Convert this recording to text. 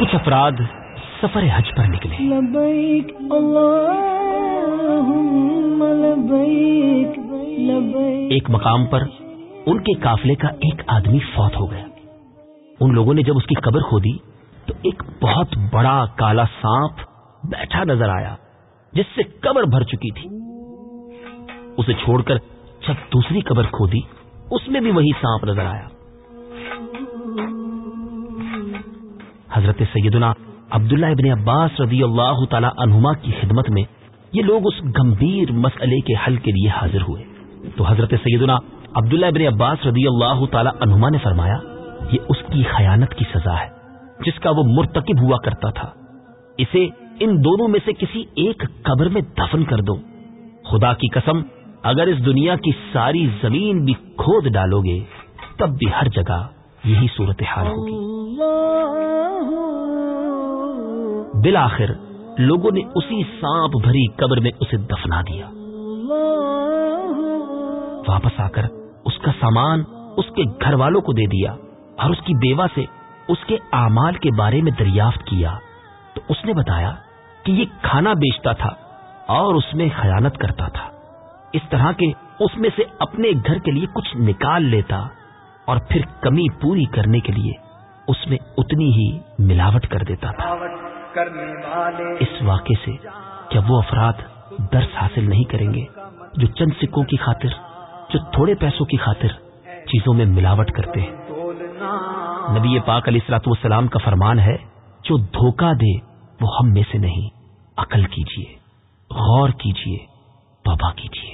کچھ افراد سفر حج پر نکلے۔ لبیک اللہم لبیک لبیک۔ ایک مقام پر ان کے قافلے کا ایک آدمی فوت ہو گیا۔ ان لوگوں نے جب اس کی قبر کھودی تو ایک بہت بڑا کالا سانپ بیٹھا نظر آیا جس سے قبر بھر چکی تھی۔ اسے چھوڑ کر جب دوسری قبر کھودی اس میں بھی وہی سانپ نظر آیا۔ حضرت سیدنا عبداللہ ابن عباس رضی اللہ تعالی عنہما کی خدمت میں یہ لوگ اس گمبھیر مسئلے کے حل کے لیے حاضر ہوئے۔ تو حضرت سیدنا عبداللہ ابن عباس رضی اللہ تعالی عنہما نے فرمایا، یہ اس کی خیانت کی سزا ہے، جس کا وہ مرتکب ہوا کرتا تھا۔ اسے ان دونوں میں سے کسی ایک قبر میں دفن کر دو۔ خدا کی قسم، اگر اس دنیا کی ساری زمین بھی کھود ڈالو گے، تب بھی ہر جگہ یہی صورتحال ہوگی۔ بالآخر لوگوں نے اسی سانپ بھری قبر میں اسے دفنا دیا۔ واپس آ کر اس کا سامان اس کے گھر والوں کو دے دیا اور اس کی بیوہ سے اس کے اعمال کے بارے میں دریافت کیا۔ تو اس نے بتایا کہ یہ کھانا بیچتا تھا اور اس میں خیانت کرتا تھا۔ اس طرح کے اس میں سے اپنے گھر کے لیے کچھ نکال لیتا اور پھر کمی پوری کرنے کے لیے اس میں اتنی ہی ملاوٹ کر دیتا تھا۔ اس واقعے سے کیا وہ افراد درس حاصل نہیں کریں گے جو چند سکوں کی خاطر، جو تھوڑے پیسوں کی خاطر چیزوں میں ملاوٹ کرتے ہیں؟ نبی پاک علیہ السلاط والسلام کا فرمان ہے، جو دھوکہ دے وہ ہم میں سے نہیں، عقل کیجیے غور کیجیے بابا کیجیے